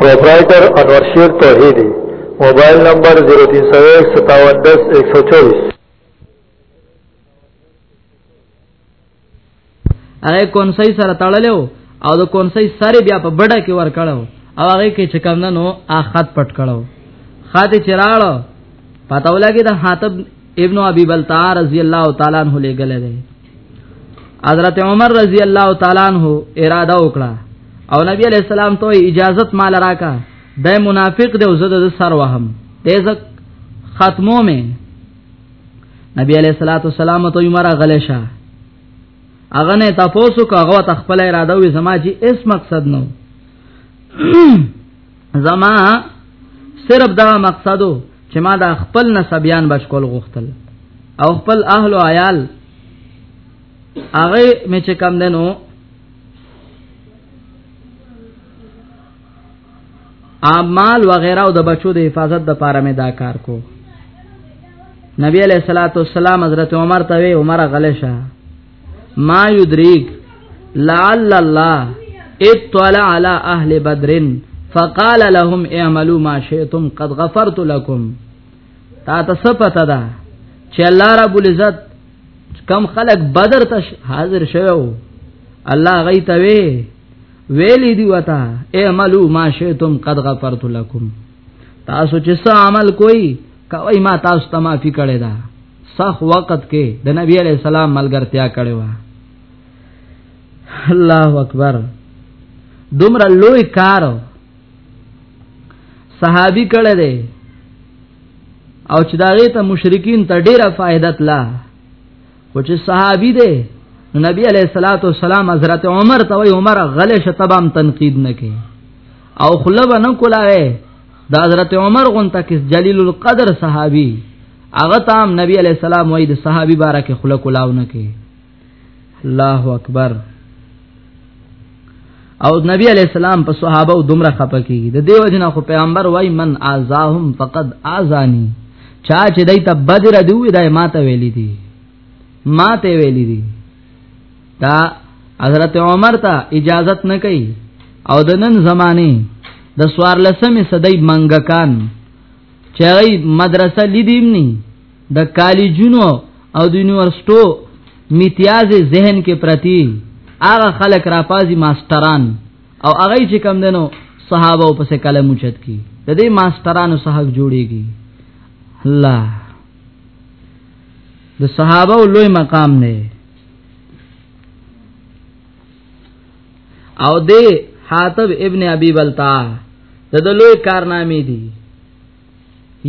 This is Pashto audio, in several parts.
پروپرائیٹر انور شیر توحیدی موبائل نمبر 03015710124 هغه کونسي سره تړلو او د کونسي سره بیا په بډه کې ور کړو او هغه کې چې کم نه نو اخت پټ کړو خاطه چراړو پتاولا کې د حاتب ابن ابي بلتع رضی الله تعالی عنہ لګل دی حضرت عمر رضی الله تعالی عنہ اراده وکړه او نبی علیہ السلام ته اجازه مال راکا د منافق دی او زده د سر وهم دیزک ختمو می نبی علیہ الصلوۃ والسلام ته عمر غلشه اغه نه تاسو کو هغه تخپل اراده وي زما چې اس مقصد نو زما صرف دا مقصدو چې ما دا خپل نسبیان بشکول غوښتل او خپل اهل او عیال هغه مې چې کم دنو اعمال وغیرہ او د بچو د حفاظت د پاره مې دا کار کو نبی علیہ الصلوۃ والسلام حضرت عمر ته عمر غلشه ما یدریک لعل الله اطلع على اهل بدر فقال لهم اعملوا ما شئتم قد غفرت لكم تا تاسو پته ده چې الله رب العزت کم خلق بدر ته حاضر شوو الله غي ته وی ویلی دی وتا اعملوا ما شئتم قد غفرت لكم تاسو چې څه عمل کوئی کوي ما تاسو ته معافي کړی ده صح وخت کې د نبی علی السلام ملګرتیا کړې و الله اکبر دومره لوی کار صحابي کړه دی او چې داغه ته مشرکین ته ډیره فائدت لا خو چې صحابي دی نو نبی علیہ الصلات والسلام حضرت عمر ته وی عمر غل شتبام تنقید نکي او خلب نه کولاوي د حضرت عمر غونته کې جلیل القدر صحابي هغه تام نبی علی السلام وای د صحابي بارکه خلق لاونه کې الله اکبر او نبی علی السلام په صحابه دومره خپه کیږي د دیو جنا خو پیغمبر وای من اعزاهم فقد اعزانی چا چې دای ته بدر دی وای دای ماته ویلی دی ماته ویلی دی دا حضرت عمر ته اجازت نه کوي او د نن زمانه د سوار لسمه صدۍ منګکان چې مدرسه لیدیم ني د کالجونو او د یونیورسټو میتیاز ذهن کې پرتی هغه خلک راپازي ماستران او هغه چې کم دنو صحابه په څه کلم چت کی د دې ماسترانو صحاب جوړیږي الله د صحابه لوی مقام نه او دې حاتب ابن ابي بلتا د دلوې کارنامې دي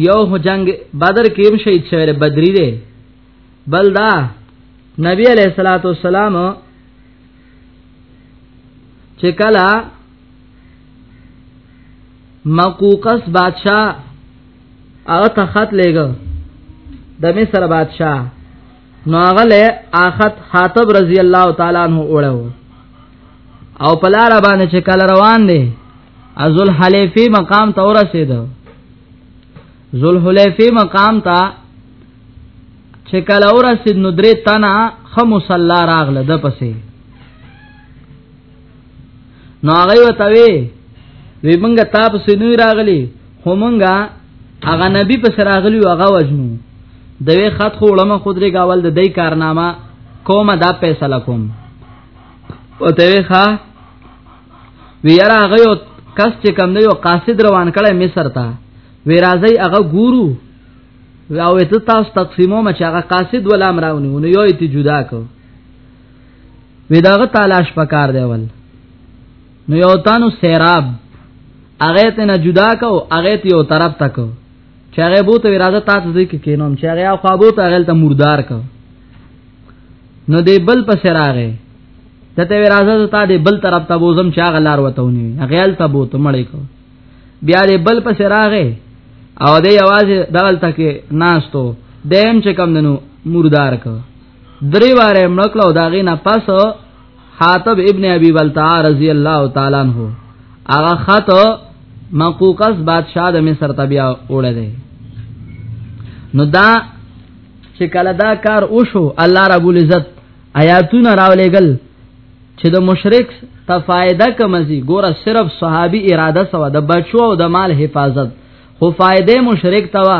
یو هو جنگ بدر کې هم شهید شوی بدری دی بل دا نبی علیہ الصلوۃ والسلام چې کله مقوقس بادشاہ هغه ته خط لېګو د مصر بادشاہ نو هغه له اخت خاطب رضی الله تعالی عنہ اوړو او پلار باندې چې کله روان دي ازل حلیفی مقام ته ورسېدو ذل حلیفی مقام ته چې کله ورسید نو درې تنه خمو صلی راغله د پسې نو هغه وتوي وی مونږ تاسو نه راغلی خو مونږه هغه نبی په سره راغلی هغه وجنو دوی خط خو علماء خود لري گاول د دې کارنامه کوم دا فیصله کوم او ته ښا ویرا هغه یو کس چې کم دی یو قاصد روان کړي مصر ته وی راځي هغه ګورو او ته تاسو تقسیمو مچ هغه قاصد ولا امراونی نو یو ته جدا کو وی داغه تلاش پکار دی ول نو یو تانو سیراب هغه ته نه جدا کو هغه ته یو طرف تک چې هغه بوته اراده تاسو دې کې کینوم چې هغه خو بوته هغه ته مردار کو نو دې بل پس راغې ته ته اراده ته دې بل طرف ته بوزم چې هغه لار وتهونی هغه ته بوته مړې کو بیا دې بل پس راغې او دې आवाज دغل تک ناشتو دیم چې کم دنو مردار کو درې واره مړکلو داغې نه پس حاتب ابن ابي بلتع رضی الله تعالی عنہ هغه خط مقوقس بادشاہ د مصر تبیا وړه دی نو دا چې کله دا کار وشو الله رب العزت آیاتونه راولېګل چې د مشرک ته فائدہ کمزي ګوره صرف صحابي اراده سوا د بچو او د مال حفاظت خو فائدې مشرک توا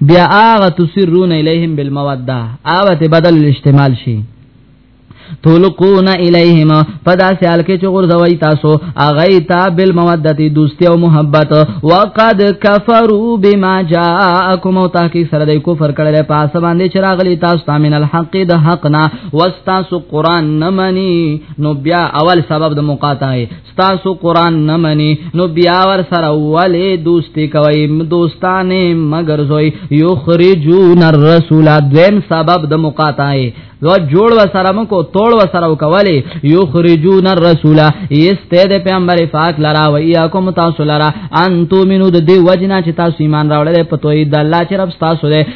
بیا هغه تسرون الیهم بالموده اوت بدل الاستعمال شي تولقون الیهم پدا سیال کې چې غرزوي تاسو اغه تا بالمودتی دوستی او محبت وقد کفروا بما جاءکم او تحقیق سره د کفر کړل په اس باندې چې راغلی تاسو تامن الحق د حق نه واستاسو قران نه مني نو بیا اول سبب د مقاطعه تاسو قران نه مني نو بیا ور سره ولې دوستي کوي دوستانه مگر زوی یخرجون الرسول دویم سبب د مقاطعه و جوړ و سره مو کو توړ و سره کولی یخرجون الرسول یسته د پیغمبر پاک لرا و یاکم تاسو لرا ان تو منو د دی وجنا چې تاسو ایمان راوړل په توحید الله چې رب تاسو له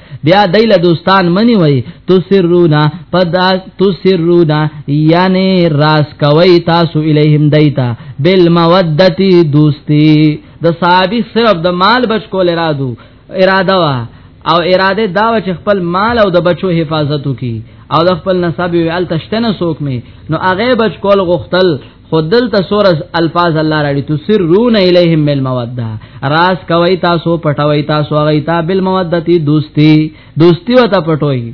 بیا دایله دوستان منی وای تو سرونا پدا تو سرونا یعنی راس کوي تاسو الیهم دایتا بالمودتی دوستی د صحابي صرف د مال بچ کول ارادو اراده وا او اراده دا و چې خپل مال او د بچو حفاظت وکي او د خپل نسب ویل تشتنه سوک می نو هغه بچ کول غختل خودل تسور الفاظ الله راړي تسرون الیهم بالموده راس کوي تاسو پټوي تاسو هغه ته بالمودتی دوستی دوستی وته پټوي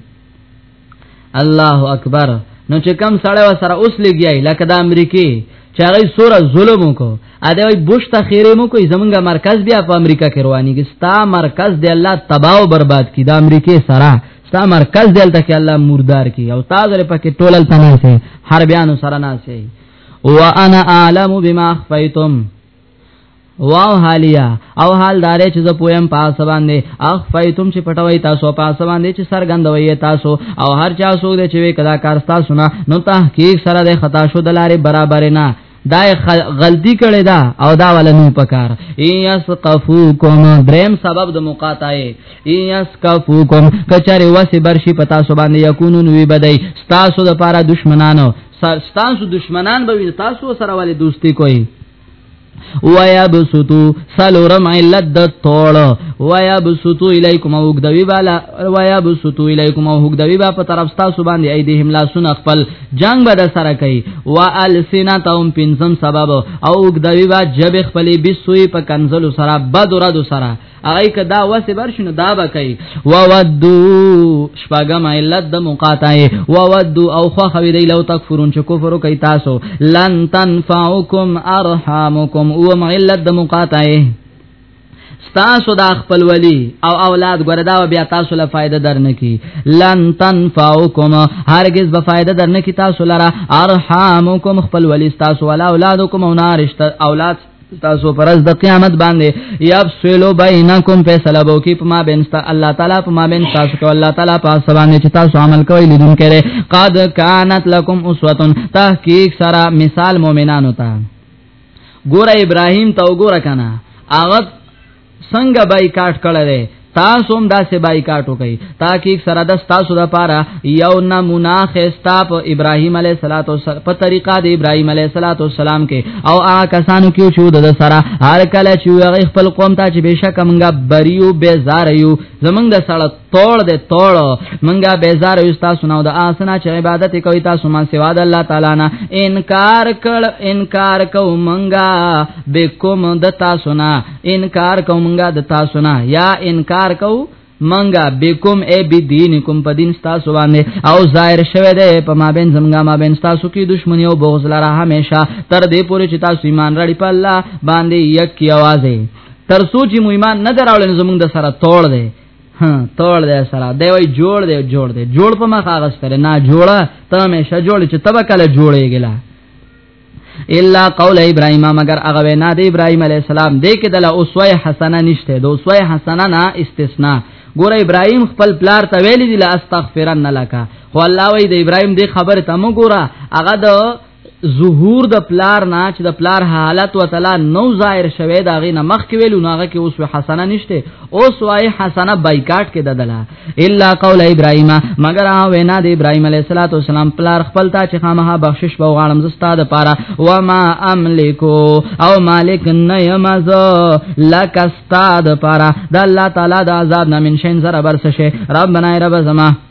الله اکبر نو چې کم سړی و سره اوس لګیای لکه د امریکای چې هغه سوره ظلم وکړو ا دې وای بوش ته خیره مو کوي زمونږه مرکز بیا په امریکا کې رواني کې ستا مرکز دی الله تباہ او برباد کی د امریکای سره ستا مرکز دلته کې الله مردار کې او تاسو لري پکې ټولل تنه سي هر بیان سره نه سي وانا اعلم بما اخفيتم واو حالیا او حال دارې چې زه پویم پاس باندې اخ فیتم چې پټوي تاسو پاس باندې چې سرګندوي تاسو او هر چا سو دې چې وې کدا کار تاسو نه نو تحقیق سره د خطا شو دلاره برابر نه دا غلطی کړی دا او دا ولا نو پکار یسقفوکم دریم سبب د مقاطعه یسقفوکم کچاره وسی برشی پتا سو باندې یکونون وی بدای تاسو د پاره دشمنانو تاسو دشمنان به تاسو سره والی دوستی کوي ويا بسطو سلورم علت د طول ويا بسطو الیکم او غدوی بالا ويا بسطو الیکم او غدوی با په طرف تاسو باندې ایدهم لا سن خپل جنگ به در سره کوي والسنتهم پنځم سبب او وګدوي با جب خپلې بسوي په کنزلو سره بد ورځو سره هغه کدا وسه بر شنو دا به کوي وودو شپګم علت د مقاطعه وودو او خو خوي دی لو تکفرون چې کفر کوي تاسو لن تنفعکم ارحامکم او علت د مقاطعه ستاسو دا خپل ولی او اولاد ګوردا بیا تاسو له فائدہ درنه کی لن تنفعکم هرگز به فائدہ درنه کی تاسو لره ارحامکم خپل ولی تاسو ولا اولادکم او نارشت اولاد تاسو پرز د قیامت باندې یفصلو بینکم فیصله بو کی پما بینستا الله تعالی پما بین تاسو کو الله تعالی پاس باندې چې تاسو عمل کوئ لیدون کړي قد کانت لکم اسوه تحقیق سره مثال مؤمنانو ته ګوره ابراهيم ته وګوره کنه هغه څنګه بایکاټ کړی دی تاسو هم داسې بایکاټ وکړئ تاکي سره د تاسو د پاره یو نمونه خستا په ابراهيم عليه صلوات و سلام په طریقه د ابراهيم عليه صلوات و سلام کې او هغه کسانو کې چې د سره هر کله چې هغه خپل قوم ته چې بشک مونږه بریو بیزار یو زمونږ د سره توړ دې توړ منګه بیزار یو تاسو نو د آسنا چې عبادت کوي تاسو ما سوا د الله تعالی نه انکار کړ انکار کو منګه به کوم د تاسو نه انکار کو منګه د تاسو نه یا انکار کو منګه بكم اي بدينكم په دین تاسو باندې او ظاهر شوه ده په ما بین زمګه ما بین تاسو کې دښمنی او بغض لره همیشه تر دې پورې چې تاسو ایمان راړي په الله باندې یک کی आवाज تر سوچ مو ایمان نه دراول زمونږ د سره توړ دی ها توړ دې سره دی وای جوړ دې جوړ دې جوړ په مخ هغه سره نه جوړه ته همیشه جوړ چې تبه کله جوړېګلا الا قول ابراهيم مگر هغه وینا د ابراهيم عليه السلام دې کې د اسوه حسنه نشته د اسوه حسنه نه استثناء ګور ابراهيم خپل پلار ته ویلي دي لا استغفرن لك خو الله وی د ابراهيم دې خبره ته مو ګوره هغه د ظهور د پلار نه چې د پلار حالت وتلا نو ظاهر شوه دا غي نه مخ کې ویلو ناغه کې اوس حسنه نشته اوس وای حسنه بایکاټ کې ددلا الا قول ابراهیم مگر او وینا د ابراهیم علیه السلام پلار خپل تا چې خامها بخشش به غاړم زستا د پاره و ما املکو او مالک نه یمز لک استاد پاره د الله تعالی د عذاب نه من شین زره برسشه ربنا رب زما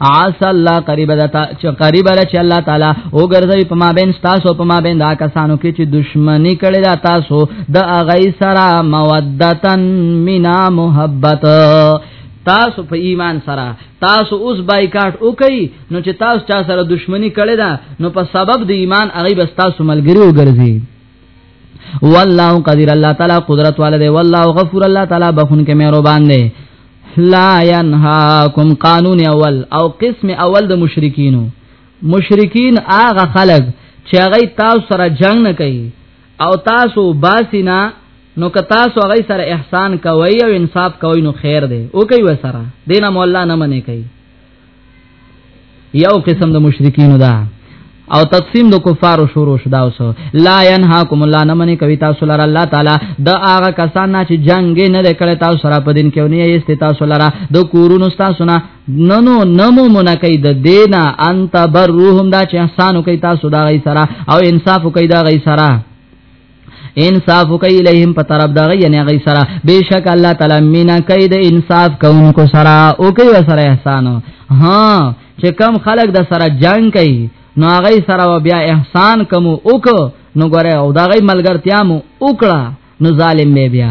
عاص الله قریب دتا چې قریب را چې الله تعالی او ګرځي په ما بین تاسو په ما بین دا کسانو کې چې دشمنی کړي دا تاسو د اغی سرا مودتن مینا محبت تاسو په ایمان سره تاسو اوس بایکاټ وکي نو چې تاسو چا سره دشمنی کړي دا نو په سبب د ایمان هغه بس تاسو ملګری وګرځي والله قدیر الله تعالی قدرت والده والله غفور الله تعالی بخون کې مهربان دی لا ينهاكم قانون اول او قسم اول د مشرکینو مشرکین هغه خلق چې هغه تاسو سره جنگ نه کوي او تاسو باسینا نو که تاسو هغه سره احسان کوي او انصاف کوي نو خیر دی او کوي وسره دینه مولا نه منې کوي یو قسم د مشرکین ده او تقسیم د کفارو شروع شدا اوس لا ينهاکم الله نه منی کوي تاسو لره الله تعالی د هغه کسان نه چې جنگ نه کړي تاسو سره په دین کې ونی ایست تاسو لره د کورونو تاسو نه ننو نمو منکی د دینا انت بروهم دا چې احسان کوي تاسو دا غي سره او انصاف کوي دا غي سره انصاف کوي الیهم په طرف دا غي نه غي سره بشک الله تعالی مینا کوي د انصاف کوونکو سره او کوي سره احسان ها چې کم خلک د سره جنگ کوي نو هغه سره بیا احسان کوم او کو نو ګره او دا غي ملګرتیا مو وکړه نو ظالم بیا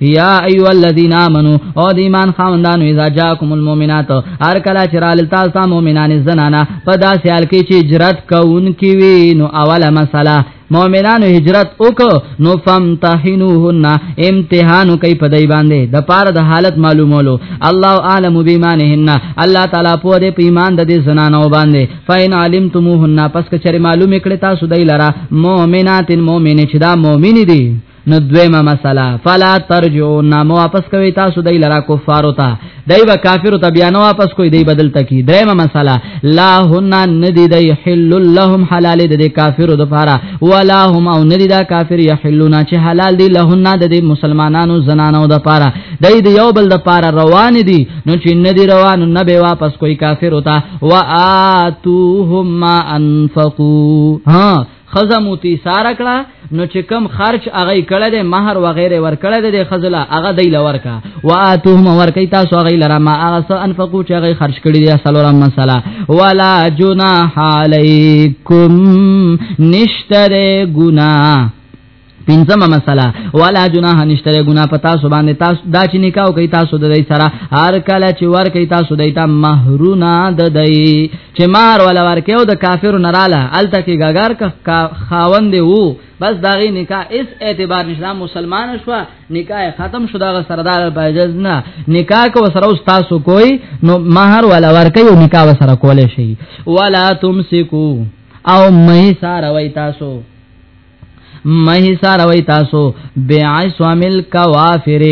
یا ایو الذین آمنو او د ایمان خاوندانو اذا جاءکم المؤمنات هر کله چې رال تاسو مؤمنان زنانا په داسې حال کې چې هجرت کوونکی وي نو اوله مسله مؤمنانو هجرت وکړو نو فمتحنوهن امتحانو کوي په دای باندې د پاره د حالت معلومولو الله عالم بیمانهن الله تعالی په دې پیمان د دې زنانو باندې فین علمتموهن پس کچره معلوم کړي تاسو دای لرا مؤمنات مؤمنه چې دا مؤمن دي نو دویمه مسله فلا ترجو نامو واپس کوي تاسو دای لرا کفارو ته دای به کافرو ته بیا نو واپس کوي دای بدل تکي دریمه مسله لا هن ندی دای حل لهم حلال دي کافرو د پاره ولا هم او ندی دا کافر یحلون چې حلال دي لهن د مسلمانانو زنانو د پاره دای د یو بل د پاره روان دي نو چې ندی روان نه به واپس کوي کافرو ته واتوهم ما انفقوا ها خزه مو تیسار کړه نو چې کم خرج اغه کړه د مہر و غیره ور کړه د خزله اغه دی لور کا واتهم ور کوي تاسو اغه لره ما اغه سو انفقو چې اغه خرج کړي دی سلام مساله ولا جناح علیکم نشتره ګناه پنځمه مسله ولا جناح نشتره ګنا پتا سو باندې تاسو دا چې نکاح کوي تاسو د دې سره هر کله چې ور کوي تاسو د ایت مہرونا د دې چې مار ولا ور کوي د کافر نراله الته کې ګاګار کا خاوند وو بس داغي نکاح اس اعتبار نشلا مسلمان شو نکاح ختم شو داغه سردار باجز نه نکاح کو سره استاد سو کوئی نو مہر ولا ور کوي نکاح سره کولې شي ولا تمسکو او مې سره وای تاسو مې ساروي تاسو بیع سوامل کوافر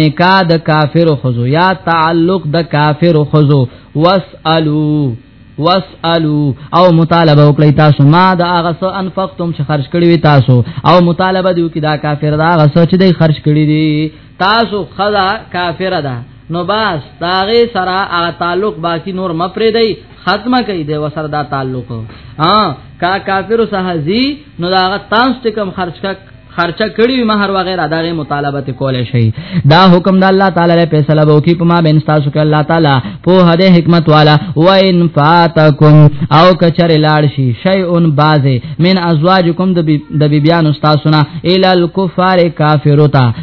نکاح د کافر خزو یا تعلق د کافر خزو واسالو واسالو او مطالبه وکړی تاسو ما دا هغه څه انفقتم چې خرج کړی وی تاسو او مطالبه دیو کې دا کافر دا هغه څه چې دی خرج کړی دی تاسو خدا کافر ده نو باس داغه سره هغه تعلق باقی نور مپری دی ختمه کوي دی وسره دا تعلق ها کا کافر سهزي نو دا تاسو ته کم خرج کا خرچه کړی مہر وغیرہ دا غي مطالبه ته کولای شي دا حکم د الله تعالی له فیصله وو کی پما بین تاسو کې الله تعالی په هده حکمت والا و ان فاتکم او کچره لاړ شي شیء باز من ازواجکم د بیبیان تاسو نه ال الکفار کافروتا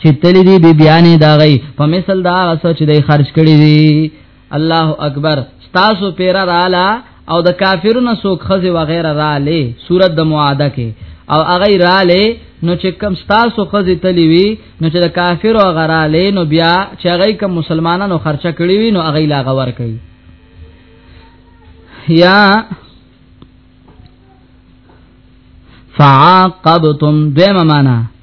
چې تللی دی بی بیانې دا غي په مثل دا غسو چې دی خرج کړی دی الله اکبر تاسو پیر رااله او د کافرونو سوک خزه وغیرہ رااله صورت د معاده کې او هغه رااله نو چې کم تاسو خزه تلی وی نو چې د کافر او غراله نو بیا چې هغه کم مسلمانانو خرچه کړی وی نو هغه لا غور کوي یا فعاقبتم دیمه معنا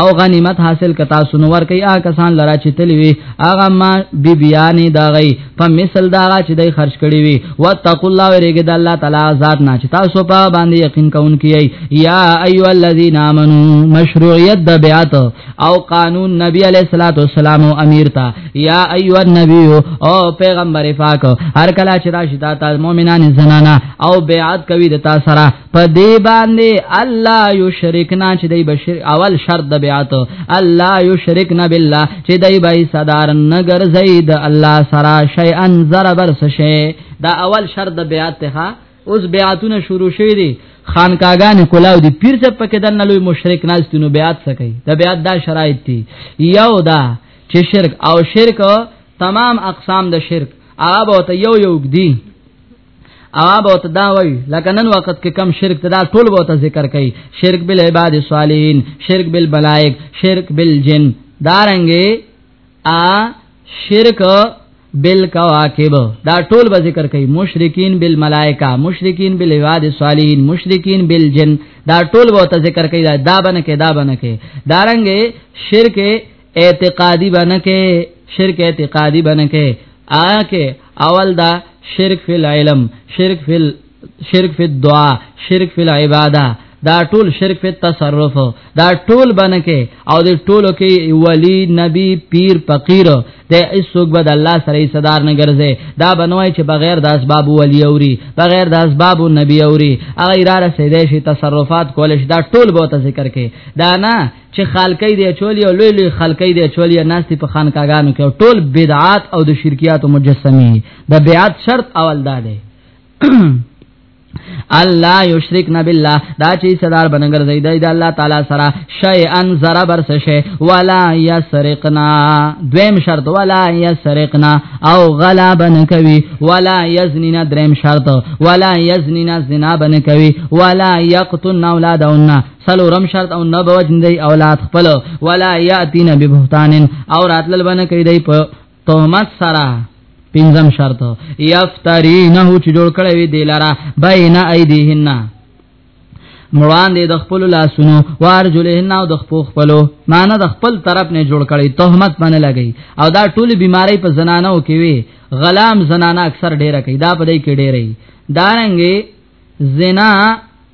او غنیمت حاصل کتا سنور کوي آ کسان لرا چې تلی وي اغه ما بی بیانې دا غي په مثل دا چې دای خرج کړي وي وتقوا الله ورګه د الله تعالی ذات نه چې تاسو په باندې یقین کون کیي یا ایو الذین امنو مشروعیت د بیات او قانون نبی علیہ الصلوۃ والسلام او امیر تا یا ایو النبی او پیغمبر پاک هر کله چې راشد تا مؤمنان زنانا او بیعت کوي د تاسو سره په دې باندې الله یو شریک نه چې دی بشر اول شرط د بیات الله یو شریک نه بالله چې دی به صدر نګر زید الله سرا شی ان زر بر شی دا اول شرط د بیات ته اوس بیاتونه شروع شوی دي خانکاګان کلاو دي پیر څه پکې د نلوي مشرک ناستونو بیات څه کوي د بیات دا شرایط دي یو دا چې شرک او شرک تمام اقسام د شرک هغه به یو یو دي اواب او تداوی لکه نن وخت کې کم شرک تدا ټول وو ته ذکر کوي شرک بل عباد صالحین شرک بل ملائک شرک بل جن دارنګي ا شرک بل کواکب دا ټول به ذکر کوي مشرکین بل ملائکه مشرکین بل عباد صالحین مشرکین بل جن دا ټول وو ته ذکر کوي دا بنه کې دا بنه کې دارنګي شرک اعتقادی بنه کې شرک اعتقادی بنه کې آکه اول دا شرک فی العلم شرک فی شرک فی الدعاء شرک فی العباده دا ټول شرک فی التصرف دا ټول بنکه او د ټولو کې ولی نبی پیر فقیر د ایسوک بد الله سره صدر نه ګرځي دا بنوي چې بغیر د اسباب ولی اوري بغیر د اسباب نبی اوري هغه را رسیدې شي تصرفات کول شي دا ټول به ذکر کې دا نه چې خالقې دی چولی او لوی لوی خالقې دی چولی ناشتي په خانکاګانو کې ټول بدعات او د شرکیات او مجسمه د بیعت شرط اول دا دی الله یشرک نه بالله دا چې صدر بنګر زید د الله تعالی سره شی ان زرا بر شی ولا یسرقنا دویم شرط ولا یسرقنا او غلا بن کوي ولا یزنینا دریم شرط ولا یزنینا زنا بن کوي ولا یقتلنا اولادنا سلورم شرط او نه بوجن دی اولاد خپل ولا یاتین ببهتان او راتل بنه کوي دی په تهمت سره پنځم شرط یفترینه چې جوړ کړی وي دی لرا بین ایدیهن مړان دې د خپل لاسونو وار جلهن او د خپل خپلو معنی د خپل طرف نه جوړ کړي تهمت باندې لګي او دا ټول بیماری په زنانو کې وي غلام زنانه اکثر ډیره کوي دا په دې کې ډیره دارنګي زنا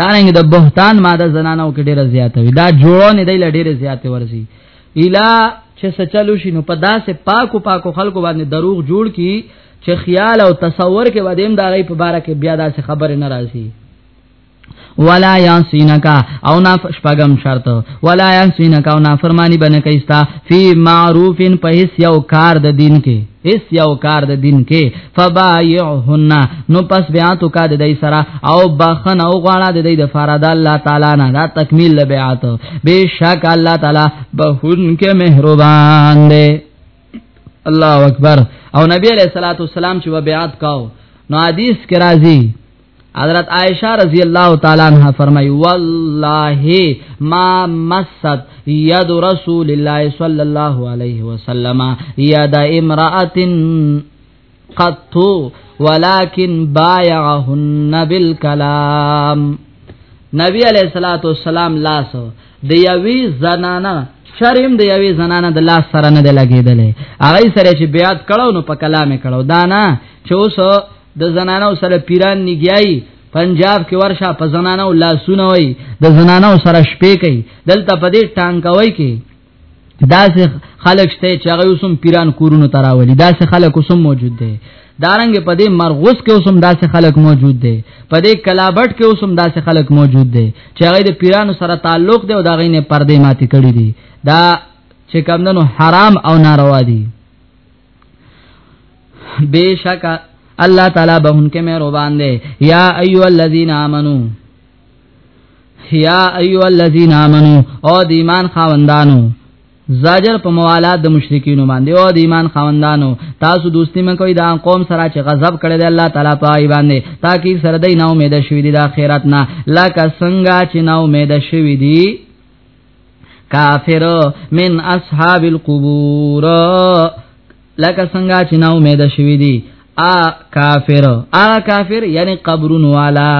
دارنګ د بهتان ماده زنانو کې ډیره زیاته وي دا جوړونه دی له ډیره زیاته ورسي الا چې سچلو شي نو په داسې پاکو پاکو خلکو باندې دروغ جوړ کی چې خیال او تصور کې ودیم دا غي په باره کې بیا داسې خبره ناراضي ولا یاسینکا او نا شپغم شرط ولا یاسینکا او نا فرمانی بنکایستا فی معروفن په هیڅ یو کار د دین کې اس یو کار د دین کې فبایعهن نو پس بیا تو کا د دې سره او بخنه او غواړه د دې د فراد الله تعالی نه دا تکمیل له بیعت بشک الله تعالی بهون کې مهربان دی الله اکبر او نبی علیہ الصلوۃ والسلام چې بیعت کاو نو حدیث کې راځي حضرت عائشہ رضی اللہ تعالی عنہ فرمائی واللہ ما مست ید رسول اللہ صلی اللہ علیہ وسلم ید امرأت قط ولكن بايعهن بالكلام نبی علیہ الصلوۃ والسلام لاس د یوی زنانه شرم د یوی زنانه د لاس سره نه لګیدل هغه سره چې بیعت کړو نو په کلامه کړو دانا چې اوس د زنانو سره پیران نگیای پنجاب کې ورشه په زنانو لاسونه وای د زنانو سره شپې کوي دلته په دې ټانکوي کې داسې خلک شته چې هغه اوسم پیران کورونو تراولي داسې خلک اوسم موجود دي دارنګ په دې مرغوس کې اوسم داسې خلک موجود دي په دې کلابټ کې اوسم داسې خلک موجود دي چې هغه د پیرانو سره تعلق دی او دا غینه پردې ماتې کړې دي دا چې کمندونو حرام او ناروا دي بیشک الله تعالی به انکه مې روان دي یا ایو الذین آمنو یا ایو الذین آمنو او د ایمان خاوندانو زاجر په موالات د مشرکین باندې او د ایمان خوندانو تاسو دوستی من کوي دا قوم سره چې غضب کړي دی الله تعالی په ای باندې تاکي سره دای نه امید شوی دی د اخرت نه لکه څنګه چې نه امید شوی دی کافر من اصحاب القبور لکه څنګه چې نو امید شوی دی ا کافر ا کافر یعنی قبرون والا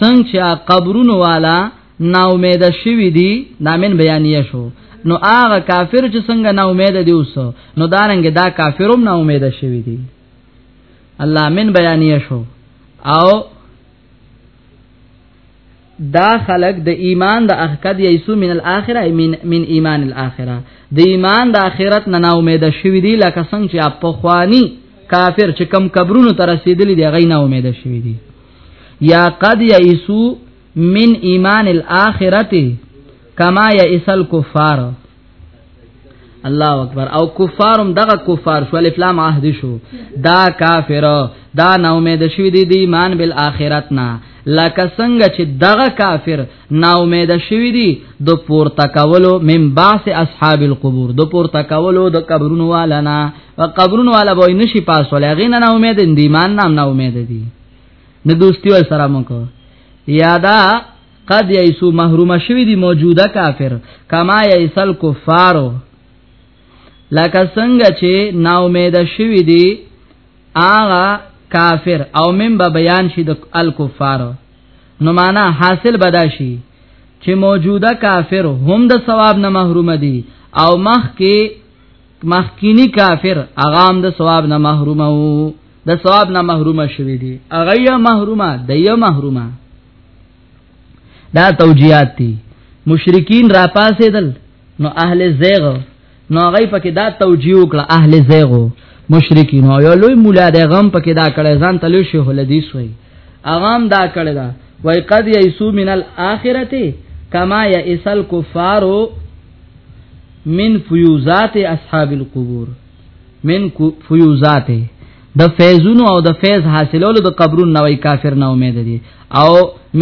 څنګه چې قبرون والا نا امید شوی دی نامن بیانیه شو نو هغه کافر چې څنګه نا امید دی اوس نو دارنګ دا کافروم نا امید شوی دی الله من بیانیه شو او دا خلق د ایمان د احقد یسو من الاخره من من ایمان الاخره د ایمان د اخرت نه نا امید شوی دی لکه څنګه چې په خوانی کافر چې کم قبرونو تر رسیدلی دی غي نا امید شوی دی یا قد یسو من ایمان الاخرته کما یئس الکفار الله اکبر او کفارم دغه کفار شو الف لام عهد شو دا کافر دا نو امید شو دی دی ایمان بالآخرت نه لکه څنګه چې دغه کافر نا امید شوی دی د پورته کولو من باس اصحاب القبور د پورته کولو د قبرونو والا نه او قبرونو والا به نشي پاسول هغه نه امید دی ایمان نام نه امید دی نه دوستي ور سره مونږ یادا قد یسو محروم شوی دی موجوده کافر کما یسل کفارو لکه څنګه چې نا امید شوی دی آغا کافر او من به بیان شي د الکفار نو معنا حاصل بدا شي چې موجوده کافر هم د ثواب نه محروم دي او مخ کې مخکینی کافر اغام د ثواب نه محروم وو د ثواب نه محروم شوی دي اغه یې محرومه د یې محرومه دا توجیهات دي مشرکین را پاسېدل نو اهل زیغ نو غي پکې دا توجیه وکړه اهل زیغ مشرکین او یو لوی مولا د غم پکې دا کړه ځان تلو شیخ الحدیث وای اغام دا کړه دا وای قد یسو من الاخرته کما یسل کفارو من فیوزات اصحاب القبور من فیوزاته د فیضونو او د فیض حاصلولو د قبرون نوې کافر نه امید دي او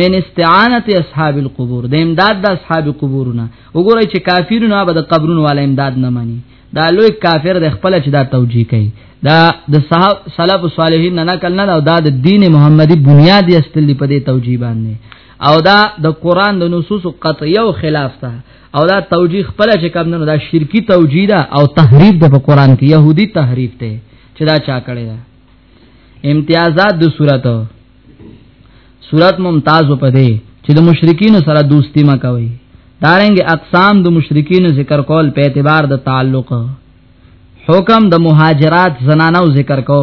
من استعانت اصحاب القبور د امداد د اصحاب قبورونه وګورئ چې کافرونو به د قبرونو والا امداد نه مانی دا لوی کافر د خپل چې دا توجیه کوي دا د صحاب سلف صالحین نه نقل نه او دا د دین محمدي بنیاد یې استلی په دې توجیه باندې او دا د قران د نصوص قطعیو خلاف ده او دا توجیه خپل چې کوم نه دا شرکی توجیه ده او تحریف ده په قران کې يهودي تحریف ده چې دا چا کړی ده امتیازات د صورت صورت ممتاز په دې چې د مشرکین سره دوستی ما کوي دارنګ اقسام د مشرکین ذکر کول په اعتبار د تعلق حکم د مهاجرات زنانو ذکر کو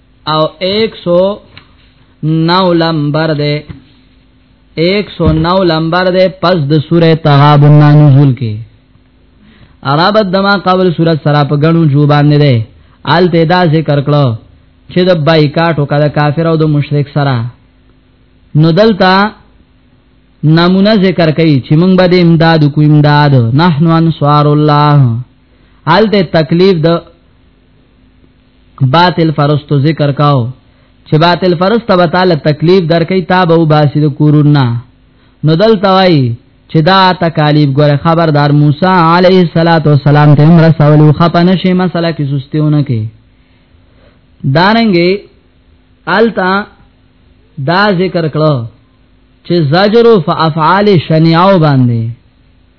او 109 لمبر ده 109 لمبر ده پس د سوره تغابن نزول کې عربت دما قبل سوره سرا په غنو جو باندې ده آل ته دا ذکر کړو چې د بایکاټ او کله کافر او د مشرک سره نو دلته نمونه ذکر کوي چې موږ به امداد کو امداد نحنو انصار الله حالت تکلیف د باطل فرستو ذکر کاو چې باطل فرست به تعالی تکلیف درکې تا به وباسي د کورونا نو دل توای چې دا تکالیف ګره خبردار موسی علیه الصلاۃ والسلام ته امر سوالو خپنه شي مسله کې سستیونه کې دارنګي التا دا ذکر کړو چې زجر فافعال شنیاو باندې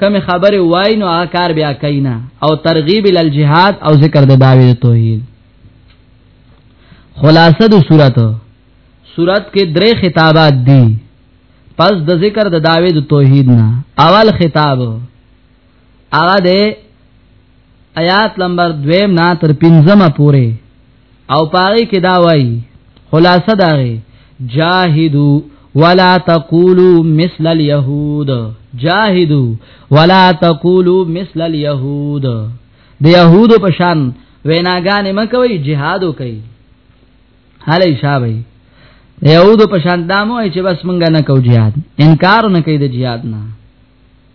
کم خبر وای نو هغه کار بیا کینا او ترغیب ال جهاد او ذکر د داوی توحید خلاصه د صورت صورت کې درې خطابات دي پس د ذکر د داوی د توحید نه اول خطاب هغه د آیات نمبر 2 نه تر 15 پورې او پاره کې دا وایي خلاصه دا غي جاهدو ولا تقولو مثل اليهود جاهدو ولا تقولو مثل اليهود د يهودو په شان ویناګانې مکوي جهادو کوي هله شابه يهودو په شان دامو چې بس مونږ نه کو جهاد انکار نه کوي د جهاد نه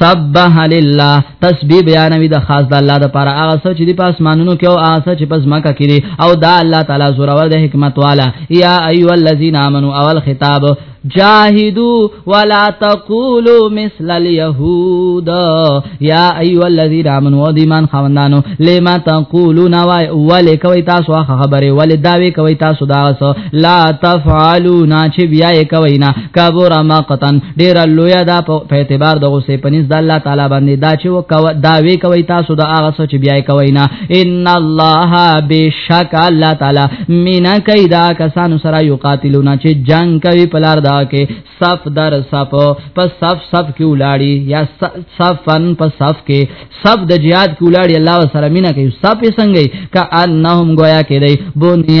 سبح لله تسبیح بیانوي د خاص د الله د پاره هغه څه چې د پاسمانونو کې او هغه څه چې پس مکه کې دي او دا الله تعالی زور ور د حکمت والا یا ایو الذین امنو اول خطاب جاهدوا ولا تقولوا مثل اليهود یا ایو الذین آمنو د ایمان خوندانو لما تقولون وای ولې کوي تاسو هغه خبره ولې داوي کوي تاسو دا سو لا تفعلون چې بیا یې کوي نه کبر ما قطن ډیر لوی دا په اعتبار د غصه پنځ د الله تعالی باندې دا چې وکاو داوي کوي تاسو دا هغه سو چې بیا یې کوي نه ان الله بشک الله تعالی مینا کوي دا کسانو سره یو قاتلون چې جنگ کوي پلار دا کې صف در صف پس صف صف کې ولاړی یا صفن پس صف کې صف د جهاد کې ولاړی الله وسره مینا کوي صف یې څنګه کا انهم گویا کې دی بونی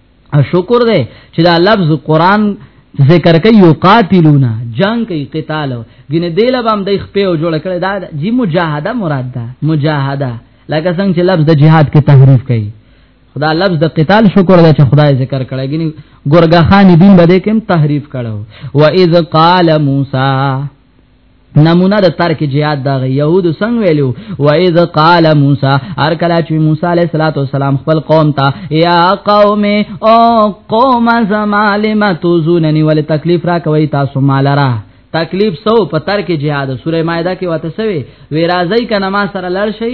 شکر دی چې دا لفظ قران ذکر کوي یو قاتلون جنگ کوي قتال ګینه دی لبام د خپې او جوړ کړي دا جی مجاهده مراد ده مجاهده لکه څنګه چې لفظ د جهاد کې تحریف کوي خدا لفظ د قتال شکر دی چې خدای ذکر کړی ګینه ګورګا خان دین بده کوم تحریف کړو و اذ قال موسی نمونه د ترک جهاد د يهود څنګه ویلو و اذ قال موسی هر کله چې موسی عليه الصلاه والسلام خپل قوم ته یا قوم او قوم زمالم تزونني ول تکلیف را کوي تاسو مالره تکلیف سو په ترک جهاد سوره مائده کې وته سوي وی راځي کنه ما سره لړ شي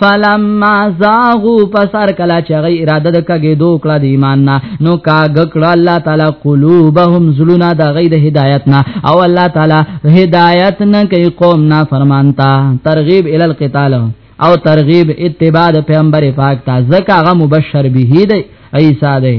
فلما زاغو پسر کلا چغی اراده د کګې دو کړه د ایمان نه نو کاګ کړه الله تعالی قلوبهم زلونا د غي د هدایت نه او الله تعالی هدایت نه کوي قوم نه فرمانتا ترغیب ال القتال او ترغیب اتباع پیغمبر پاک تا زکه غ مبشر به دی عیسی دی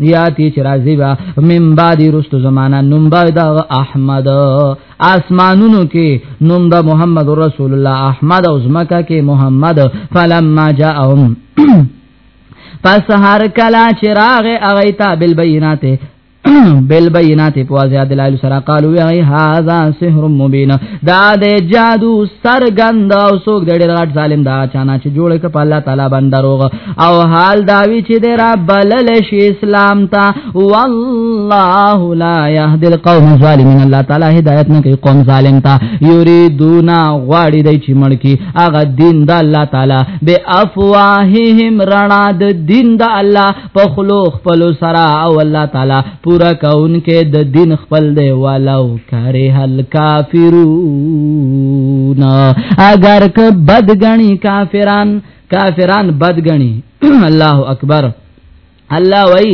یاتی چې راځي با من بعد رست زمانہ نوم با د احمد اسمانونو کې نوم د محمد رسول الله احمد او زمکه کې محمد فلما جاءهم پس هر کلا چراغ اغیتا بالبینات بالبینات په واضح دلایل سره قالو وی هاذا سحر مبین دا د جادو سرګند او سوګ د ډېر غټ ظالم دا چانا چې جوړ ک په الله تعالی باندې روغ او حال دا وی چې د رب لل شي اسلام ته والله لا يهدي القوم الظالمين الله تعالی هدایت نه کوي قوم ظالم ته یریدون غواړي د چې ملکی هغه دین د الله تعالی به افواههم رڼا د دین د الله پخلو خپل سرا او الله تعالی پورا کون کې د دین خپل دی والو کاری هل کافرون اگر که بدګنی کافران کافران بدګنی الله اکبر الله وای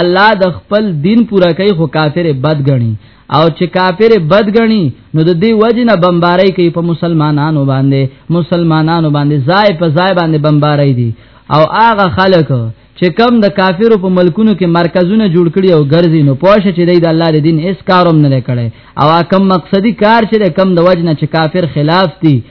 الله د خپل دین پورا کوي خو کافر بدګنی او چې کافر بد غني نو د دې وجنه بمباري کوي په مسلمانانو باندې مسلمانانو باندې ځای په ځای باندې بمباري دي او هغه خلک چې کم د کافرو په ملکونو کې مرکزونه جوړ کړي او ګرځي نو پوښه چې د الله د دین اس کاروم نه کړي او کم مقصدی کار چې کم د وجنه چې کافر خلاف دي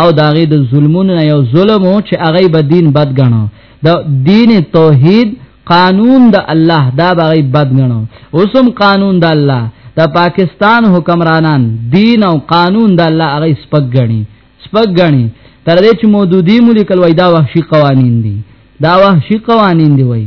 او داغه د ظلمونو نه یو ظلم او چې هغه به دین بد غنو د دین توحید قانون د الله دا به بد غنو اوسم قانون د الله د پاکستان حکمرانان دین او قانون د الله هغه سپک غني سپک غني تر دې چې مودودی ملک الویدا وحشي قوانین دي دا وحشي قوانین دی وای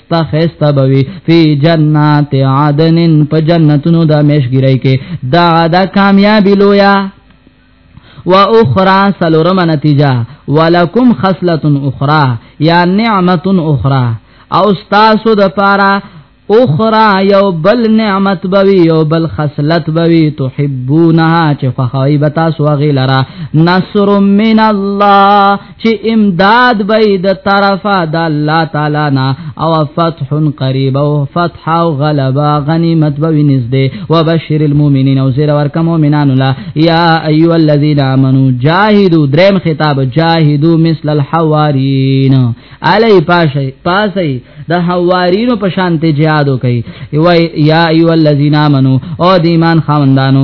ستا خیستا بوي فی جنات عدن په جنتونو د مشګری کې دا دا کامیابی لویا و اخرى سلورم نتیجه ولکم خصله اخرى یا نعمت اخرى او تاسو د پاره اخرى یو بل نعمت بوي یو بل خصلت بوي تحبونها چې خوخوي بتا سو غیلرا نصر من الله چې امداد به د طرفه د الله تعالی نه او فتح قریب او فتح او غلبا غنیمت به نږدې وبشر المؤمنین او زیر ورک مؤمنان لا یا ایو الذین آمنو جاهدوا دریم خطاب جاهدوا مثل الحوارین علی پاشی پاسی د حوارینو په شانته جهاد کوي یا ایو الذین آمنو او د ایمان خوندانو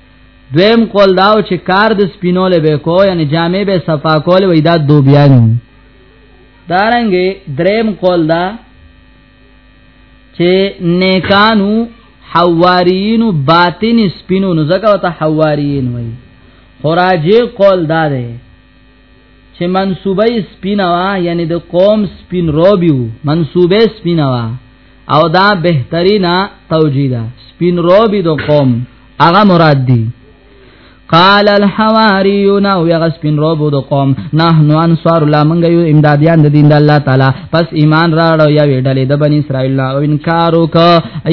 دویم قول داو چې کار د سپینول به کو یعنی جامع به صفا کول وې دا دوبیان دارنګ دریم قول دا چې نیکانو حوارین باطن سپینو نو زکه ته حوارین وې خراجه قول دا ده چې منسوبه سپینوا یعنی د قوم سپین روبیو منسوبه سپینوا او دا بهترینا توجیدا سپین روبی د قوم هغه مراد دی قال الحواریون او یغ سپین روبو د قوم نحن انصار الله منګ یو امدادیان د دین د الله تعالی پس ایمان راړو یا وی ډلې د بنی اسرائیل او انکار وک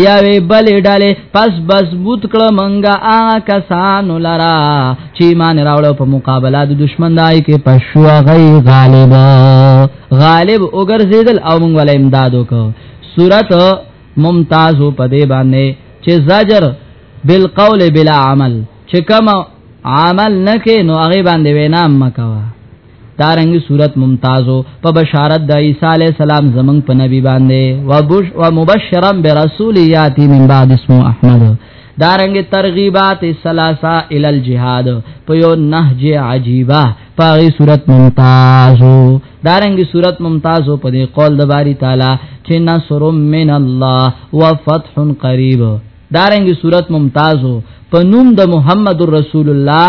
یا وی بلې ډلې پس بس بوت کړه منګه آ کسانو لرا چې ایمان راوړو په مقابله د دشمن دای کې پښو غي غالب غالب وګرځیدل او موږ ول امداد وکړو صورت ممتاز په دې باندې چې زجر بالقول بلا عمل چې کوم عمل نکې نو هغه باندې وینا مکوا دارنګ صورت ممتازو په بشارت د عیسی علی السلام زمنګ په نبی باندې وبش ومبشرا برسول یاتی من بعد اسمه احمد دارنګ ترغیبات الثلاثه ال الجهاد په یو نهج عجیبه پاغي صورت ممتازو دارنګ صورت ممتازو په دې قول د باری تعالی چې نصر من الله وفتح قریب دارنګ صورت ممتازو په نوم د محمد رسول الله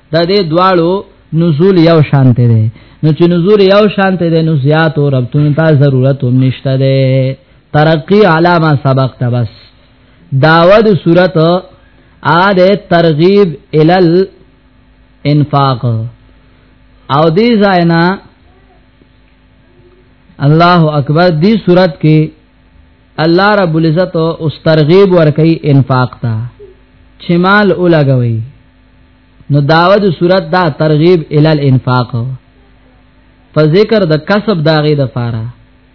دا دې دواړو نزول یو شانته دی نو چې نزول یو شانته دی نو زیات او ربطون ته ضرورت هم نشته دی ترقی علامه سبق ته بس داود صورت آد ترغیب الال انفاق او دی زاینا الله اکبر دی صورت کې الله رب العزت اوس ترغیب ورکي انفاق ته چې مال اولګوي نو داوه د صورت دا ترغیب ال الانفاق په ذکر د کسب داغه د فاره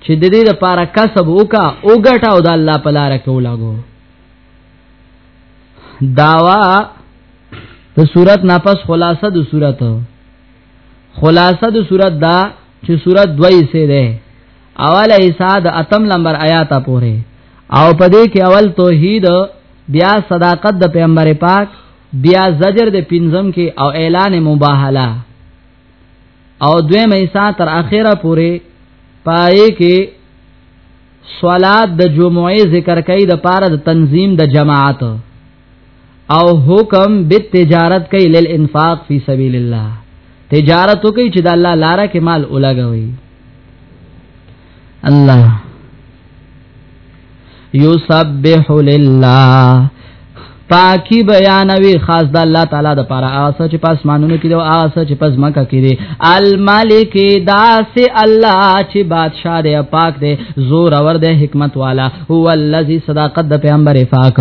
چې د دې لپاره کسب وکا او ګټه او د الله په لار کې ولاګو داوا د صورت نفس خلاصه د صورت خلاصه د صورت دا چې صورت دوی سه ده اول ایسا د اتم نمبر آیات پورې او په دې کې اول توحید بیا صداقت د پیغمبر پاک بیا زجر د پنځم کې او اعلان مباهله او دوی مېسا تر اخره پورې پای کې صلات د جمعې ذکر کوي د پاره د تنظیم د جماعت او حکم بالتجارت کوي للانفاق فی سبیل الله تجارت کوي چې د الله لار کې مال ولګوي الله یسبح لله پاکی بیانوي خاص د الله تعالی د پاره آسه چې پس مانونو کې دی او آسه چې پس مکه کې دی الملک داس الله چې بادشاہ دی پاک دی زور اور دی حکمت والا هو الذی صداقت د پیغمبر پاک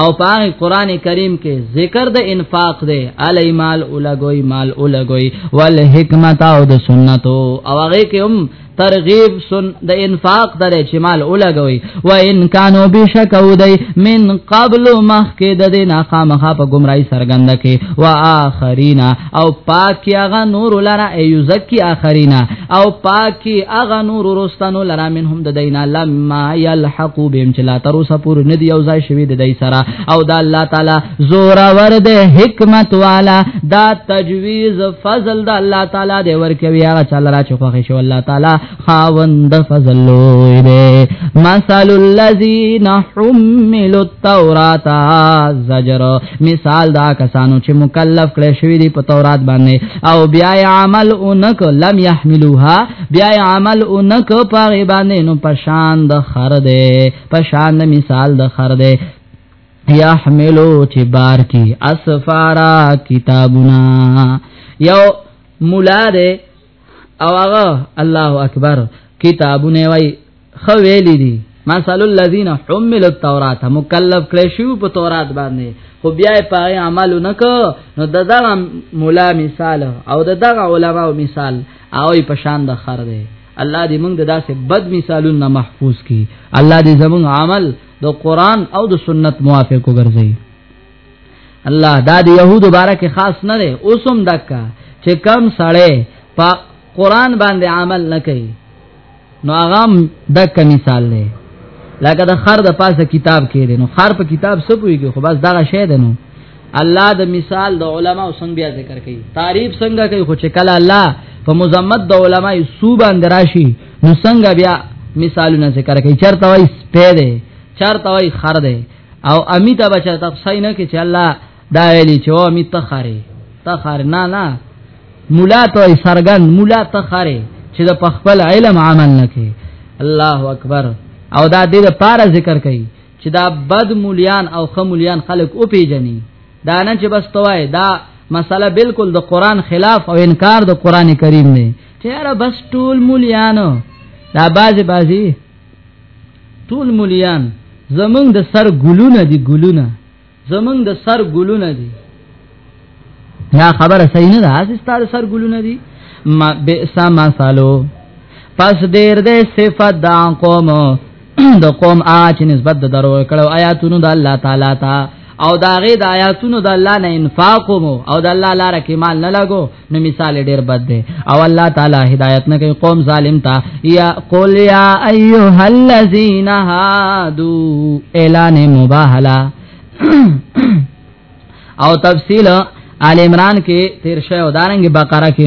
او پاره قران کریم کې ذکر د انفاق دی علی مال اولګوي مال اولګوي ول حکمت او د سنتو او هغه کې هم ترغیب سن د انفاق درې چې مال اولګوي و ان کانو بشک ودی من قبل مخک د دینه خامخه په گمراهی سرګند کې وا اخرینا او پاکی اغا نور لرا ایوزکی آخرینا او پاکی اغا نور رستانو لرا من هم ددینا لما یلحقو بیم چلا ترو سپور ندی او زای شوی ددی سرا او دا اللہ تعالی زورا ورد حکمت والا دا تجویز فضل دا اللہ تعالی دی ورکوی آغا چال را چخوخی شو اللہ تعالی خاوند فضلوی دے مثل الذین حملوا التوراۃ زجر مثال دا کسانو چې مکلف کړي شوی دی په تورات باندې او بیا عمل اونک لم يحملوها بیا عمل اونک په باندې نو پشان د خر دے پشان د مثال د خر دے یحملو چې بار کی اسفارا کتابنا یو مولا دے او هغه الله اکبر کتابونه وای خو ویل دي مثل الذين حملوا التوراة مکلف کړي شو په تورات باندې خو بیا په عمل نکو نو د دغه مولا مثال او د دغه علما مثال او په شان د خر دی الله دې موږ د داسې بد مثالونو محفوظ کړي الله دې زموږ عمل د قران او د سنت موافق وګرځي الله دا د يهودو باره کې خاص نه دی اوسم دکا چې کم سړی په قران باندې عمل نه کوي نو هغه دک مثال دی لکه د خر د پاسه کتاب کې دی نو خر په کتاب سپويږي خو بس دا شی دی نو الله د مثال د علما او څنګه بیا ذکر کوي تعریف څنګه کوي خو چې کله الله په مزمت د علما صوبان دراشي نو څنګه بیا مثالونه ذکر کوي چرته وای سپه دی چرته وای خر دی او امی ته بچا تفصیل نه کې چې الله دا ویلی چې او می تخاره تخاره نه نه مولا ته سرګن مولا تخاره چې د پخپل علم عمل نه کې الله اکبر او دا دې لپاره ذکر کړي چې دا بد مولیان او خه مولیان خلق او پیجنې دا نه چې بس توای دا مسله بالکل د قران خلاف او انکار د قران کریم نه چې یاره بس ټول مولیانو دا بازي بازي ټول مليان زمنګ د سر ګلونه دي ګلونه زمنګ د سر ګلونه دي دا خبره صحیح نه ده اسی ستاره سر ګلونه دي ما بئسا ما سالو پس ډیر دې صفات دا قوم د قوم اچ نسبت د درو کړو آیاتونو د الله تعالی ته او داغه د آیاتونو د الله نه انفاق او د الله لپاره کې مال نه لګو نو مثال ډیر بد دی او الله تعالی هدایت نه کوي قوم ظالم تا یا قل یا ایها الذین هادو اعلان مباهله او تفصیل آل عمران کې تیر شوی او دارنګ بقره کې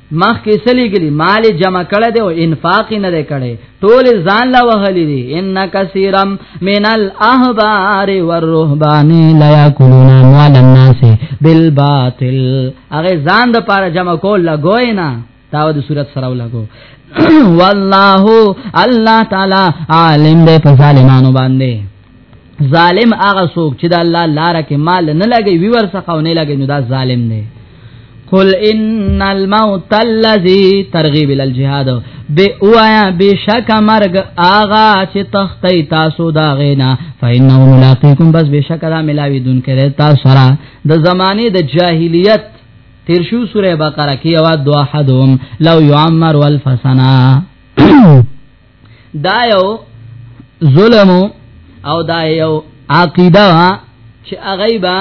مخ کې سلی ګلی مال جمع کړه دی او انفاق نه دی کړي ټول ځان لا وهلی دی ان کثیرم من الاحبار والرهبان لا یاکلون اموال الناس بالباطل هغه ځان د پاره جمع کول لا ګوي نه دا د صورت سره ولګو والله الله تعالی عالم دې په ظالمانو باندې ظالم هغه څوک چې د الله لار کې مال نه لګي وی ورڅخه نه لګي نو دا ظالم نه قل ان الموت الذي ترغيب الى الجهاد به اوایا بشک مرګ آغا چې تختی تاسو دا غینا فإنه ملاقاتكم بس بشک دا ملاوی دن کړه تاسو سره د زمانه د جاهلیت تیر شو سوره بقره کې اوا دوا حدوم لو يعمر والف سنه دا یو ظلم او دا یو عقیده چې هغه با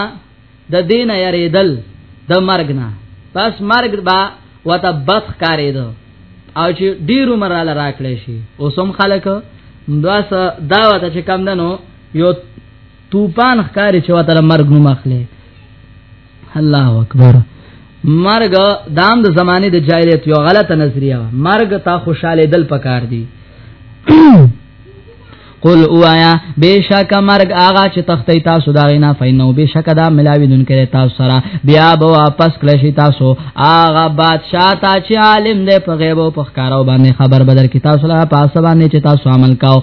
د دین یریدل د مرګ نه پس مرګ با وته بخ کاری دو او چې ډیر عمر را راکړې شي اوسم خلک داس داوته چې کم دنو یو توپان ښکاری چې وته مرګ نو مخله الله اکبر مرګ دام د زمانه د جاهلیت یو غلطه نظریه مرګ تا خوشاله دل پکار دی قل اوایا بشک مرگ آغا چې تختی تاسو دا غینا فینو بشک دا ملاوی دن کړي تاسو سره بیا به واپس کړی شي تاسو آغا بادشاہ تا چې عالم دی په غیب او په ښکارو باندې خبر بدر کی تاسو لا پاسه باندې چې تاسو عمل کاو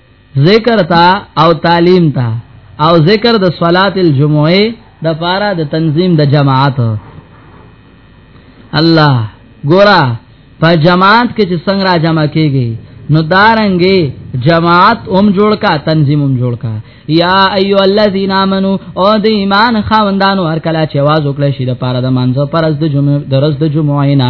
ذکر تا او تعلیم تا او ذکر د صلات الجمعه د پاره د تنظیم د جماعت الله ګورا په جماعت کې چې څنګه را جمع کیږي نو دارنګي جماعت اوم جوړ کا تنظیم اوم جوړ کا یا ایو الذین آمنو او د ایمان خوندانو هر کله چې आवाज وکړي شي د پاره د منځو پرز د جمعه درز د جمعه نه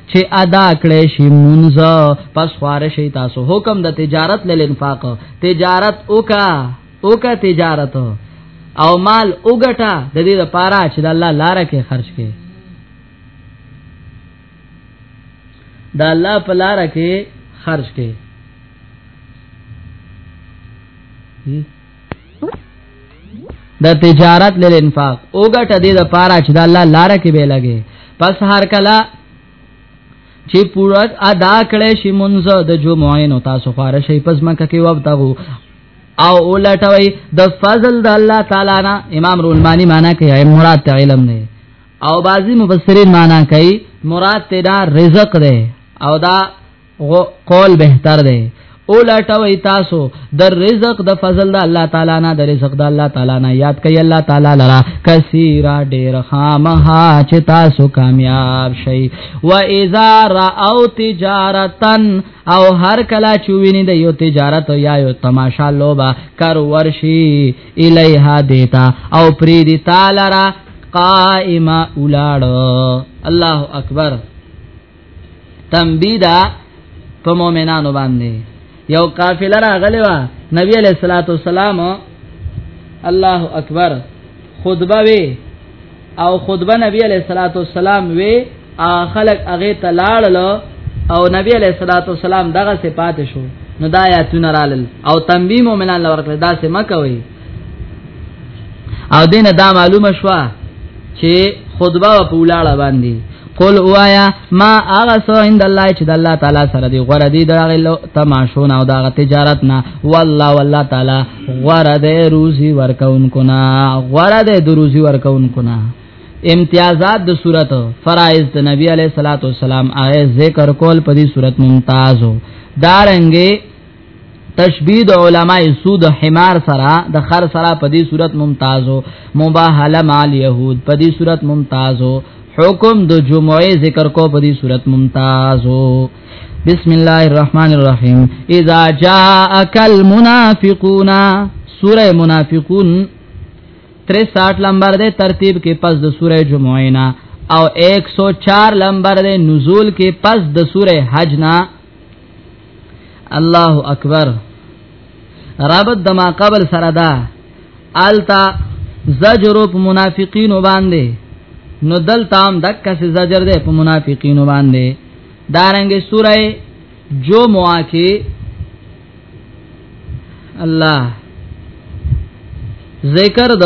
چې ادا کړې شي مونږ پس خوار شي تاسو حکم د تجارت لیل انفاق تجارت وکا وکا تجارت او مال وګټه د دې لپاره چې د الله لار کې خرج کې د الله په لار کې خرج کې د تجارت لل انفاق اوګټ دې د پاره چې د الله لار کې به لګي پس هر کلا چې پورا ادا کړي شي منځ د جمعې نو تاسو خار شي پس مکه کې وبتغو او ولټوي د فضل د الله تعالی نه امام رولمانی معنا کوي مراد ته علم نه او بعضی مفسرین معنا کوي مراد ته دا رزق ده او دا قول بهتر دی او لټوي تاسو د رزق د فضل د الله تعالی نه د رزق د الله تعالی نه یاد کوي الله تعالی لرا کثیرا ډیر خامها چې تاسو کامیاب شي و اذا راو تجارتن او هر کلا چوینه د یو تجارت یا یو تماشا لوبا کر ورشي الیها دیتا او پری دی تعالی را قائما اولاړ الله اکبر تنبیدا په مؤمنانو باندې یو قافله راغلی و نبی علیہ الصلوۃ والسلام الله اکبر خطبه وی او خطبه نبی علیہ الصلوۃ والسلام وی خلق هغه ته لاړل او نبی علیہ الصلوۃ والسلام دغه صفات شو نو دا آیاتونه رالل او تنبیه مؤمنان لور کړ دا سم کوي او دین دا معلومه شو چې خطبه په ولاړه باندې قل اوایا ما اغه سو عند الله چې د الله تعالی سره دی غره دی دغه لو تماشونه او دغه تجارت نه والله والله تعالی غره دی روزي ورکونکو نه غره دی د روزي ورکونکو نه امتیازات د صورت فرائض د نبی علیہ الصلوۃ والسلام آئے ذکر کول په دې صورت ممتازو دارنګي تشبیه د علماء سود حمار سرا د خر سرا په دې صورت ممتازو مباهله مال يهود په دې صورت ممتازو حکم د جمعه ذکر کو په دې صورت ممتازو بسم الله الرحمن الرحیم اذا جاءك المنافقون سوره منافقون 63 لمبر دے ترتیب کې پس د سوره جمعه نه او 104 لمبر دے نزول کې پس د سوره حج نه الله اکبر رابط د ما قبل سره دا التا زجر په منافقین باندې نو دل تام دک سے زجر دے په منافقین باندې دارنګ سورہ جو مواکی الله ذکر د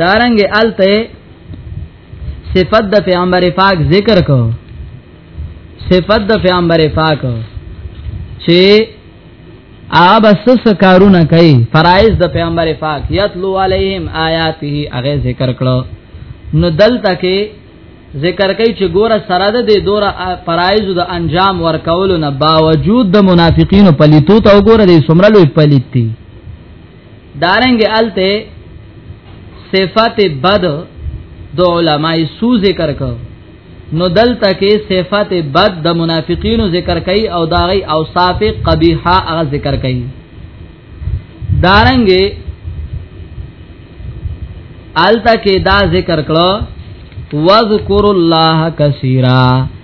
دارنګ الته صفت د پیغمبر پاک ذکر کو صفت د پیغمبر پاک چې آب سس کارونه کوي فرایز د پیغمبر پاک یتلو علیهم آیاته هغه ذکر کړو نو دلته کې ذکر کوي چې ګوره سره د دې دوره فرایز د انجام ورکولو نه باوجود د منافقینو پلیتو ته وګوره د سمرلو پلیتی دارنګ الته صفات بد د علماء سو ذکر کو نو دلته کې صفات بد د منافقینو ذکر کوي او داغي اوصاف قبیحه هغه ذکر کوي دارنګ الته کې دا ذکر کړو واذکر الله کثیرا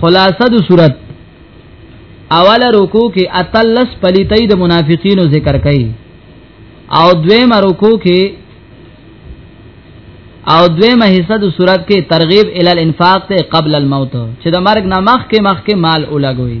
خلاصه د صورت اوله رکو کې اتلس پلیتای د منافقینو ذکر کړي او دویمه رکو کې او دویمه حصہ د صورت کې ترغیب ال الانفاق ته قبل الموت چې د مرګ نه مخ کې مخ کې مال اولګوي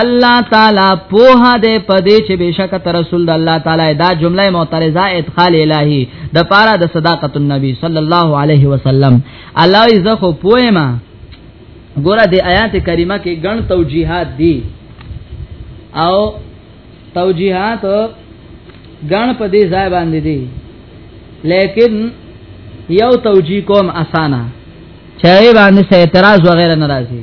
الله تعالی په دې پدې چې بشک تر رسول الله تعالی دا جمله معترضه ادخال الهی د پاره د صداقت النبی صلی الله علیه وسلم الله یې خو پوهما ګوره د آیات کریمه کې ګڼ توجیهات دي او توجیهات ګڼ په دې ځای باندې دي لیکن یو توجیه کوم اسانه چې باندې اعتراض وغیرہ ناراضي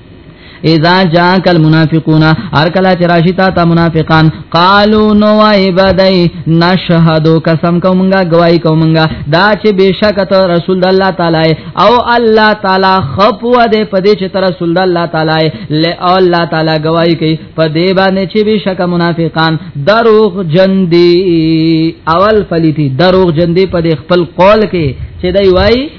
اذا جاءك المنافقون هر کله چې راشي تا ته منافقان قالو نو وای بدای نشهدو قسم کومګه گواہی کومګه دا چې بشک ته رسول الله تعالی او الله تعالی خپو دې پدې چې تر رسول الله تعالی له الله تعالی گواہی کوي پدې باندې چې بشک منافقان دروغ جندي اول فلیتی دروغ جندي پدې خپل قول کې چې دای وای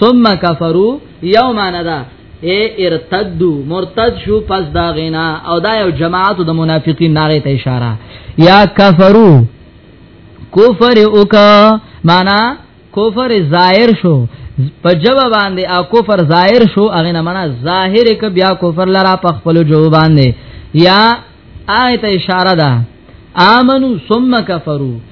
ثم کفرو یو معنا ده اے ارتدو مرتد شو پس دا غینا او دا یو جماعت د منافقین ناره ته اشاره یا کفرو کفر اوکا معنا کفر ظاهر شو په جواب باندې ا کفر ظاهر شو اغه نه معنا ظاهر ک بیا کفر لرا په خپل جواب باندې یا آیت اشاره ده امنو ثم کفرو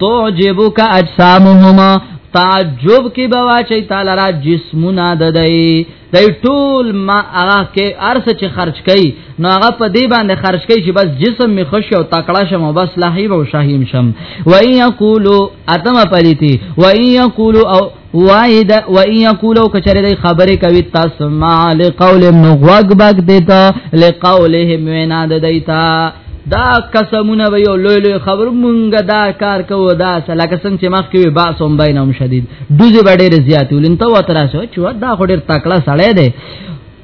تعجبک اجسامهما تعجب کی بوا چي تعالی را جسمونه ددای دای ټول ما هغه کې ارس چې خرج کړي نو هغه په دې باندې خرج کړي چې بس جسم می خوش او تکړه شم او بس لهیب او شاهیم شم و یقولو اتم پلیتی و یقولو او وای دا و ان یقولو کچره دی خبره کوي تاسو ما لقول ابن غوغ بغ دیتا لقوله مینا د دیتا دا قسمونه وی او لوی لوی خبر مونږه دا کار کوو دا لکه څنګه چې مخ کې با سوم بینهم شدید دوزی وړې زیاتولین ته وتراسو چې دا خډیر تکړه سړی دی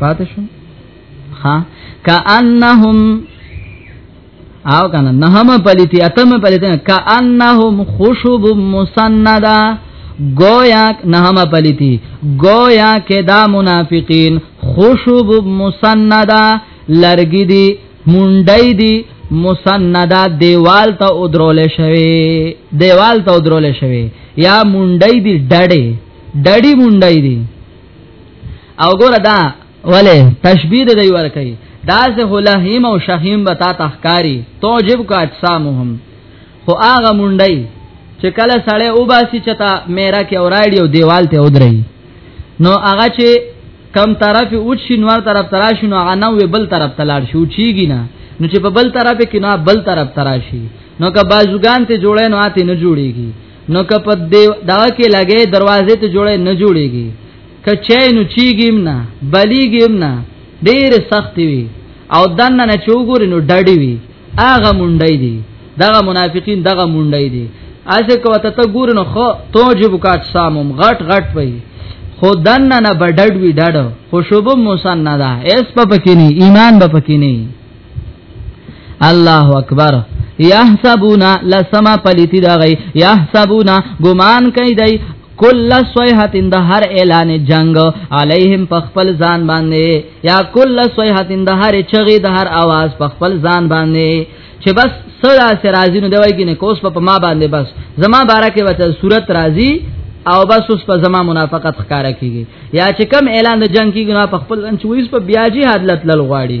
پاتې شو ها کانهم او کنه نهم پلیتی اتم پلیتی کانهم خشب مسنده گویا نهم پلیتی گویا کې دا منافقین خشب مسنده لرګی دی مونډای دی مسنده دیوال ته ودرول شوی دیوال ته ودرول شوی یا مونډای دی ډړې ډړې مونډای دی او ګور دا ولی تشبیه دی ور کوي دا سه هلهیم او شهیم به تا تخکاری توجب کا اجسامهم خو هغه مونډي چې کله سړی وباسي چتا میرا کې اوراډي او دیوال ته ودري نو هغه چې کم طرف اوچ شنوار طرف تراشي نو هغه نو بل طرف تلاړ شو چیږي نه نو چې په بل طرف کې نه بل طرف تراشي نو که بازوګان ته جوړې نو آتی نه جوړيږي نو کپ دی دا کې لګې دروازې ته جوړې نه جوړيږي کچې نو چیګیم نه بلیګیم نه ډېر سخت وي او دنه نه چوغور نو ډډی وي اغه مونډې دي دغه منافقین دغه مونډې دي اسه کوته ته ګور نو خو توجب کاټ سامم غټ غټ وي خو دنه نه بډډ وی ډډ خو شوب موسی نه دا اس په پکې نه ایمان په پکې نه الله اکبر یحسبونا لسما پلیتی دا غي یحسبونا ګمان کوي دی کل صیحتن د هر اعلان جنگ علیهم پخپل ځان باندې یا کل صیحتن د هر چغې د هر आवाज پخپل ځان باندې چې بس سره سره راځي نو دوی کې نه کوس په ما باندې بس زما بارکه وته صورت راځي او بس اوس په زما منافقت ښکارا کیږي یا چې کم اعلان د جنگ کیږي نو په خپل ان چويس په بیاجی حالت لړ غواړي